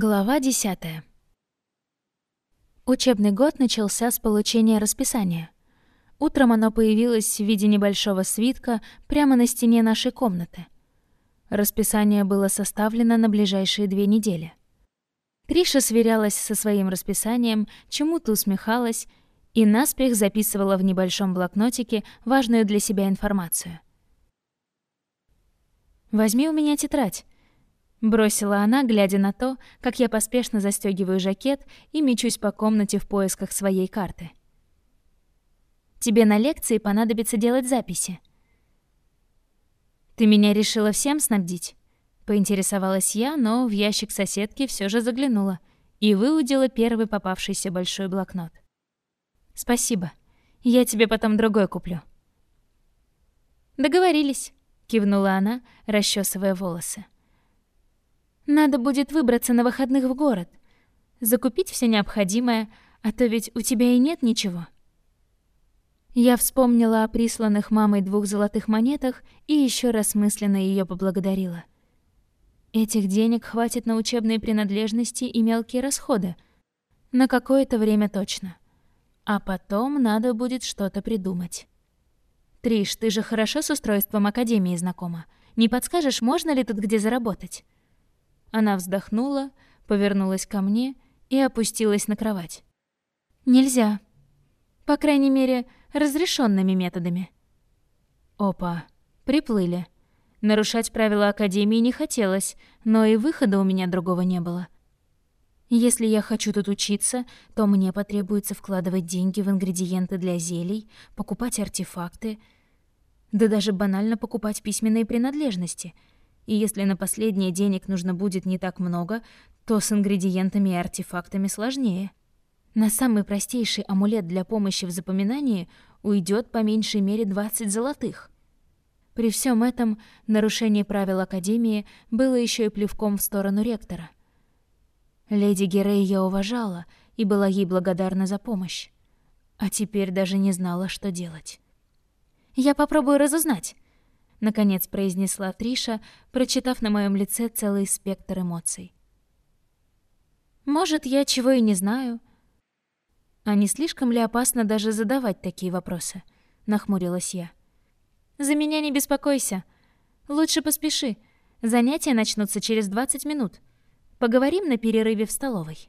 Глава 10. Учебный год начался с получения расписания. Утром оно появилось в виде небольшого свитка прямо на стене нашей комнаты. Расписание было составлено на ближайшие две недели. Триша сверялась со своим расписанием, чему-то усмехалась и наспех записывала в небольшом блокнотике важную для себя информацию. «Возьми у меня тетрадь», Бросила она, глядя на то, как я поспешно застегиваю жакет и мечусь по комнате в поисках своей карты. «Тебе на лекции понадобится делать записи». «Ты меня решила всем снабдить?» Поинтересовалась я, но в ящик соседки все же заглянула и выудила первый попавшийся большой блокнот. «Спасибо. Я тебе потом другой куплю». «Договорились», — кивнула она, расчесывая волосы. Надо будет выбраться на выходных в город, закупить все необходимое, а то ведь у тебя и нет ничего. Я вспомнила о присланных мамой двух золотых монетах и еще раз мысленно ее поблагодарила. Этих денег хватит на учебные принадлежности и мелкие расходы. На какое-то время точно. А потом надо будет что-то придумать. Триш, ты же хорошо с устройством академии знакома. Не подскажешь, можно ли тут где заработать? Она вздохнула, повернулась ко мне и опустилась на кровать. Нельзя. По крайней мере, разрешенными методами. Опа, приплыли. Нарушать правила Академии не хотелось, но и выхода у меня другого не было. Если я хочу тут учиться, то мне потребуется вкладывать деньги в ингредиенты для зелий, покупать артефакты, да даже банально покупать письменные принадлежности — и если на последнее денег нужно будет не так много, то с ингредиентами и артефактами сложнее. На самый простейший амулет для помощи в запоминании уйдет по меньшей мере 20 золотых. При всем этом нарушение правил Академии было еще и плевком в сторону ректора. Леди Герей я уважала и была ей благодарна за помощь. А теперь даже не знала, что делать. «Я попробую разузнать», наконец произнесла Триша, прочитав на моем лице целый спектр эмоций. Может, я чего и не знаю. А не слишком ли опасно даже задавать такие вопросы? нахмурилась я. За меня не беспокойся. Лучше поспеши. Занятия начнутся через 20 минут. Поговорим на перерыве в столовой.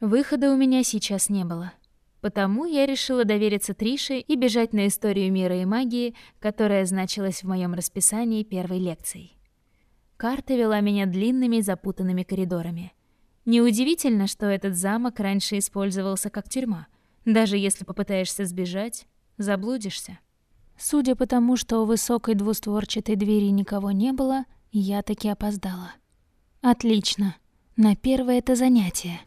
Выхода у меня сейчас не было. Потому я решила довериться Трише и бежать на историю мира и магии, которая значилась в моем расписании первой лекцией. Карта вела меня длинными запутанными коридорами. Неудивительно, что этот замок раньше использовался как тюрьма. Даже если попытаешься сбежать, заблудишься. Судя по тому, что у высокой двустворчатой двери никого не было, я таки опоздала. Отлично. На первое это занятие.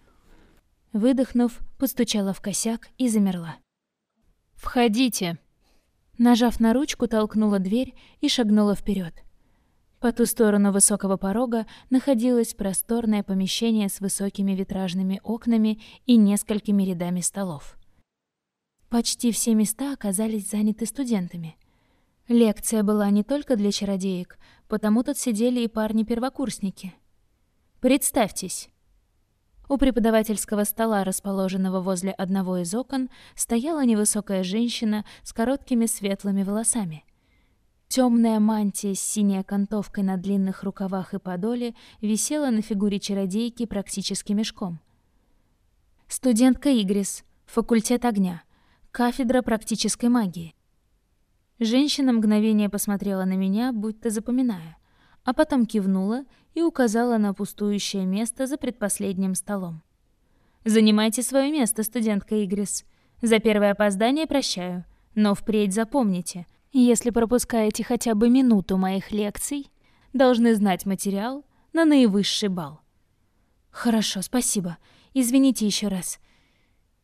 Выдохнув, постучала в косяк и замерла. «Входите!» Нажав на ручку, толкнула дверь и шагнула вперед. По ту сторону высокого порога находилось просторное помещение с высокими витражными окнами и несколькими рядами столов. Почти все места оказались заняты студентами. Лекция была не только для чародеек, потому тут сидели и парни-первокурсники. «Представьтесь!» У преподавательского стола, расположенного возле одного из окон, стояла невысокая женщина с короткими светлыми волосами. Темная мантия с синей окантовкой на длинных рукавах и подоле висела на фигуре чародейки практически мешком. Студентка Игрис, факультет огня, кафедра практической магии. Женщина мгновение посмотрела на меня, будто запоминая, а потом кивнула и указала на пустующее место за предпоследним столом. «Занимайте свое место, студентка Игрис. За первое опоздание прощаю, но впредь запомните, если пропускаете хотя бы минуту моих лекций, должны знать материал на наивысший балл». «Хорошо, спасибо. Извините еще раз».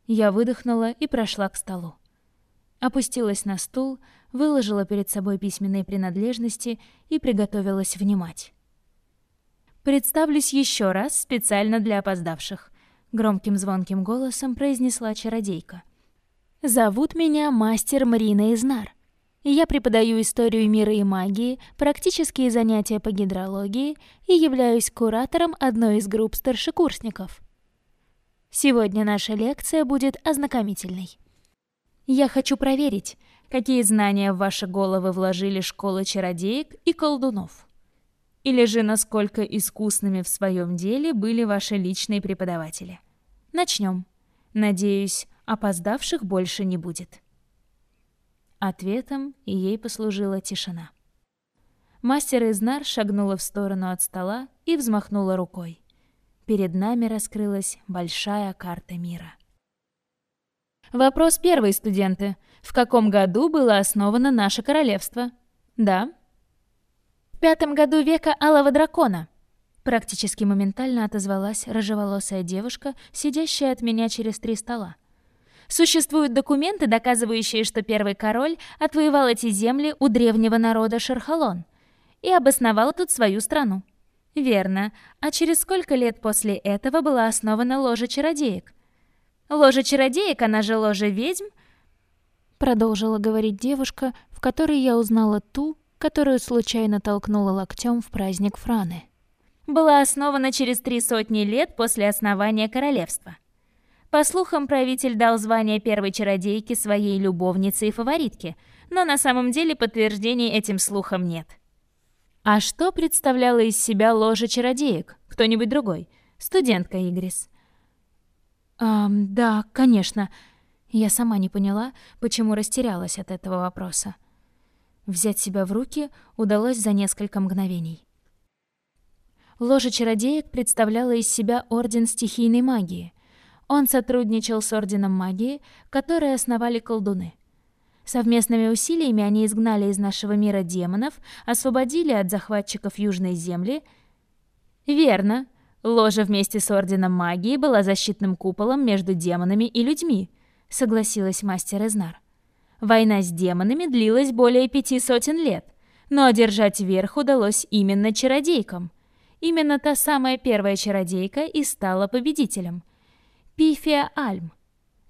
Я выдохнула и прошла к столу. Опустилась на стул, выложила перед собой письменные принадлежности и приготовилась внимать. Представлюсь еще раз специально для опоздавших, громким звонким голосом произнесла чародейка. Зовут меня мастер Марина Изнар. Я преподаю историю мира и магии, практические занятия по гидрологии и являюсь куратором одной из групп старшекурсников. Сегодня наша лекция будет ознакомительной. Я хочу проверить, какие знания в ваши головы вложили школа чародеек и колдунов. Или же насколько искусными в своем деле были ваши личные преподаватели. Начнем. Надеюсь, опоздавших больше не будет. Ответом ей послужила тишина. Мастер Изнар шагнула в сторону от стола и взмахнула рукой. Перед нами раскрылась большая карта мира. Вопрос первый, студенты. В каком году было основано наше королевство? Да. В пятом году века Алого Дракона. Практически моментально отозвалась рыжеволосая девушка, сидящая от меня через три стола. Существуют документы, доказывающие, что первый король отвоевал эти земли у древнего народа Шерхалон и обосновал тут свою страну. Верно. А через сколько лет после этого была основана ложа чародеек? Ложа чародеек, она же ложа ведьм? Продолжила говорить девушка, в которой я узнала ту, которую случайно толкнула локтем в праздник Франы. Была основана через три сотни лет после основания королевства. По слухам, правитель дал звание первой чародейки своей любовнице и фаворитке, но на самом деле подтверждений этим слухам нет. А что представляла из себя ложа чародеек? Кто-нибудь другой? Студентка Игрис. Эм, да, конечно. Я сама не поняла, почему растерялась от этого вопроса. Взять себя в руки удалось за несколько мгновений. Ложа чародеек представляла из себя Орден Стихийной Магии. Он сотрудничал с Орденом Магии, который основали колдуны. Совместными усилиями они изгнали из нашего мира демонов, освободили от захватчиков Южной Земли. Верно. Ложа вместе с Орденом Магии была защитным куполом между демонами и людьми, согласилась мастер Эзнар. Война с демонами длилась более пяти сотен лет, но одержать верх удалось именно чародейкам. Именно та самая первая чародейка и стала победителем. Пифия Альм.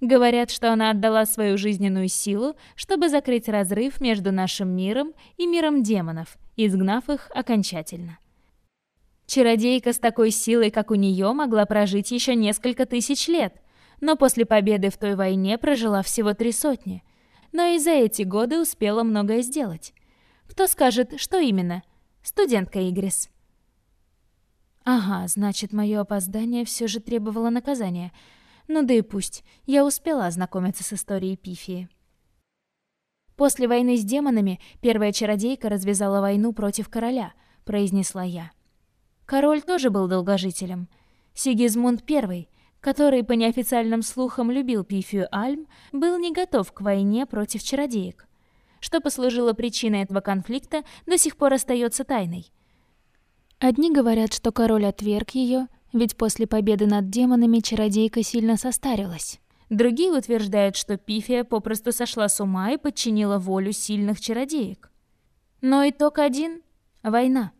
Говорят, что она отдала свою жизненную силу, чтобы закрыть разрыв между нашим миром и миром демонов, изгнав их окончательно. Чародейка с такой силой, как у нее, могла прожить еще несколько тысяч лет, но после победы в той войне прожила всего три сотни. Но и за эти годы успела многое сделать. Кто скажет, что именно? Студентка Игрис. Ага, значит, мое опоздание все же требовало наказания — ну да и пусть, я успела ознакомиться с историей Пифии. «После войны с демонами первая чародейка развязала войну против короля», — произнесла я. Король тоже был долгожителем. Сигизмунд I, который, по неофициальным слухам, любил Пифию Альм, был не готов к войне против чародеек. Что послужило причиной этого конфликта, до сих пор остается тайной. Одни говорят, что король отверг ее, ведь после победы над демонами чародейка сильно состарилась. Другие утверждают, что Пифия попросту сошла с ума и подчинила волю сильных чародеек. Но итог один — война.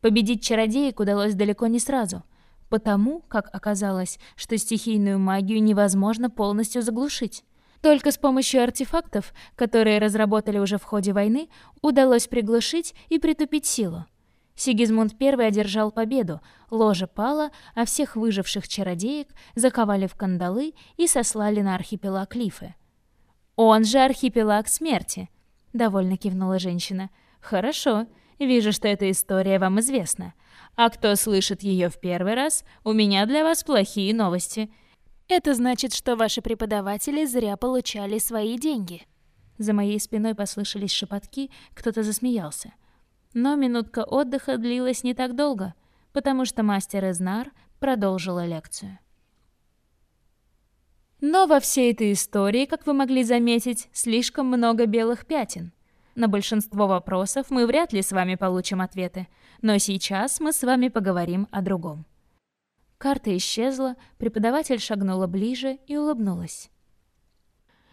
Победить чародеек удалось далеко не сразу, потому, как оказалось, что стихийную магию невозможно полностью заглушить. Только с помощью артефактов, которые разработали уже в ходе войны, удалось приглушить и притупить силу. Сигизмунд I одержал победу, ложа пала, а всех выживших чародеек заковали в кандалы и сослали на архипелаг Лифы. «Он же архипелаг смерти», — довольно кивнула женщина. «Хорошо, вижу, что эта история вам известна. А кто слышит ее в первый раз, у меня для вас плохие новости. Это значит, что ваши преподаватели зря получали свои деньги». За моей спиной послышались шепотки, кто-то засмеялся. Но минутка отдыха длилась не так долго, потому что мастер Изнар продолжила лекцию. Но во всей этой истории, как вы могли заметить, слишком много белых пятен. На большинство вопросов мы вряд ли с вами получим ответы, но сейчас мы с вами поговорим о другом. Карта исчезла, преподаватель шагнула ближе и улыбнулась.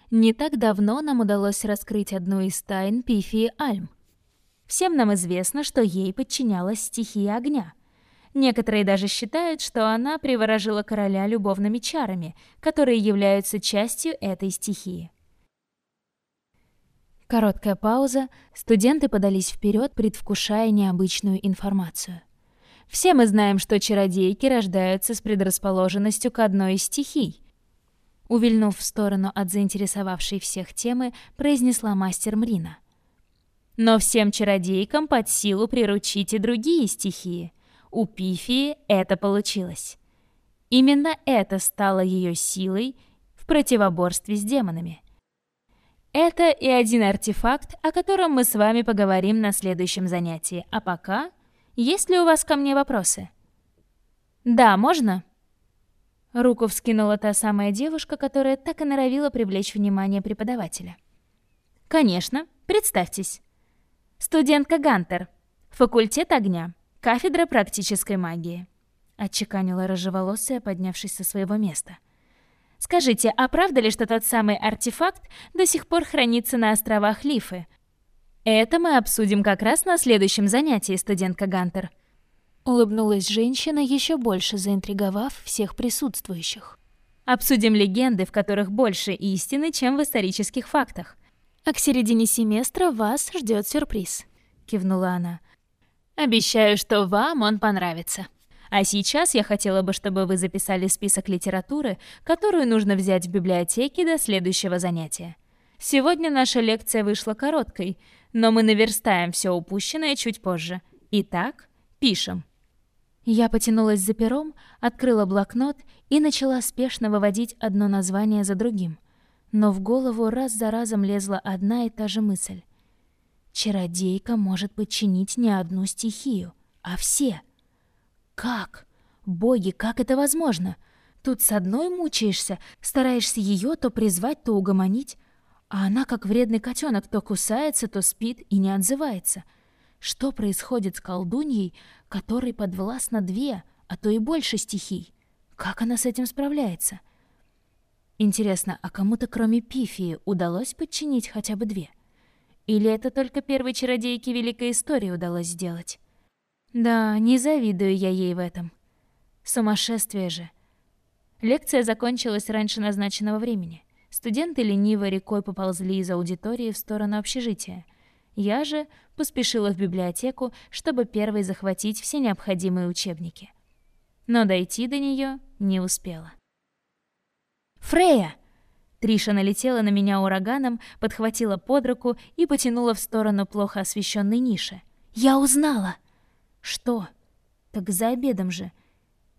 Не так давно нам удалось раскрыть одну из тайн Пифии Альм — Всем нам известно, что ей подчинялась стихия огня. Некоторые даже считают, что она приворожила короля любовными чарами, которые являются частью этой стихии. Короткая пауза, студенты подались вперед, предвкушая необычную информацию. Все мы знаем, что чародейки рождаются с предрасположенностью к одной из стихий. Увильнув в сторону от заинтересовавшей всех темы, произнесла мастер Мрина. Но всем чародейкам под силу приручить и другие стихии. У Пифии это получилось. Именно это стало ее силой в противоборстве с демонами. Это и один артефакт, о котором мы с вами поговорим на следующем занятии. А пока, есть ли у вас ко мне вопросы? Да, можно? Руку вскинула та самая девушка, которая так и норовила привлечь внимание преподавателя. Конечно, представьтесь. Студентка Гантер, факультет огня, кафедра практической магии. Отчеканила рыжеволосая, поднявшись со своего места. Скажите, а правда ли, что тот самый артефакт до сих пор хранится на островах Лифы? Это мы обсудим как раз на следующем занятии, студентка Гантер. Улыбнулась женщина, еще больше заинтриговав всех присутствующих. Обсудим легенды, в которых больше истины, чем в исторических фактах. А к середине семестра вас ждет сюрприз, кивнула она. Обещаю, что вам он понравится. А сейчас я хотела бы, чтобы вы записали список литературы, которую нужно взять в библиотеке до следующего занятия. Сегодня наша лекция вышла короткой, но мы наверстаем все упущенное чуть позже. Итак, пишем. Я потянулась за пером, открыла блокнот и начала спешно выводить одно название за другим. Но в голову раз за разом лезла одна и та же мысль. Чародейка может подчинить не одну стихию, а все — как? Боги, как это возможно? Тут с одной мучаешься, стараешься ее то призвать, то угомонить, а она, как вредный котенок, то кусается, то спит и не отзывается. Что происходит с колдуньей, которой подвластно две, а то и больше стихий? Как она с этим справляется? Интересно, а кому-то кроме Пифии удалось подчинить хотя бы две? Или это только первой чародейке Великой Истории удалось сделать? Да, не завидую я ей в этом. Сумасшествие же. Лекция закончилась раньше назначенного времени. Студенты лениво рекой поползли из аудитории в сторону общежития. Я же поспешила в библиотеку, чтобы первой захватить все необходимые учебники. Но дойти до нее не успела. «Фрея!» Триша налетела на меня ураганом, подхватила под руку и потянула в сторону плохо освещенной ниши. «Я узнала!» «Что? Так за обедом же.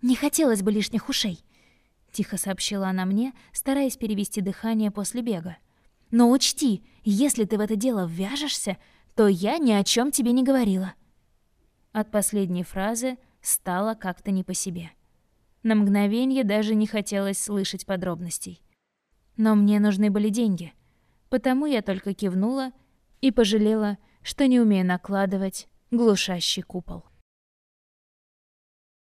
Не хотелось бы лишних ушей», — тихо сообщила она мне, стараясь перевести дыхание после бега. «Но учти, если ты в это дело ввяжешься, то я ни о чем тебе не говорила». От последней фразы стало как-то не по себе. На мгновение даже не хотелось слышать подробностей. Но мне нужны были деньги, потому я только кивнула и пожалела, что не умею накладывать глушащий купол.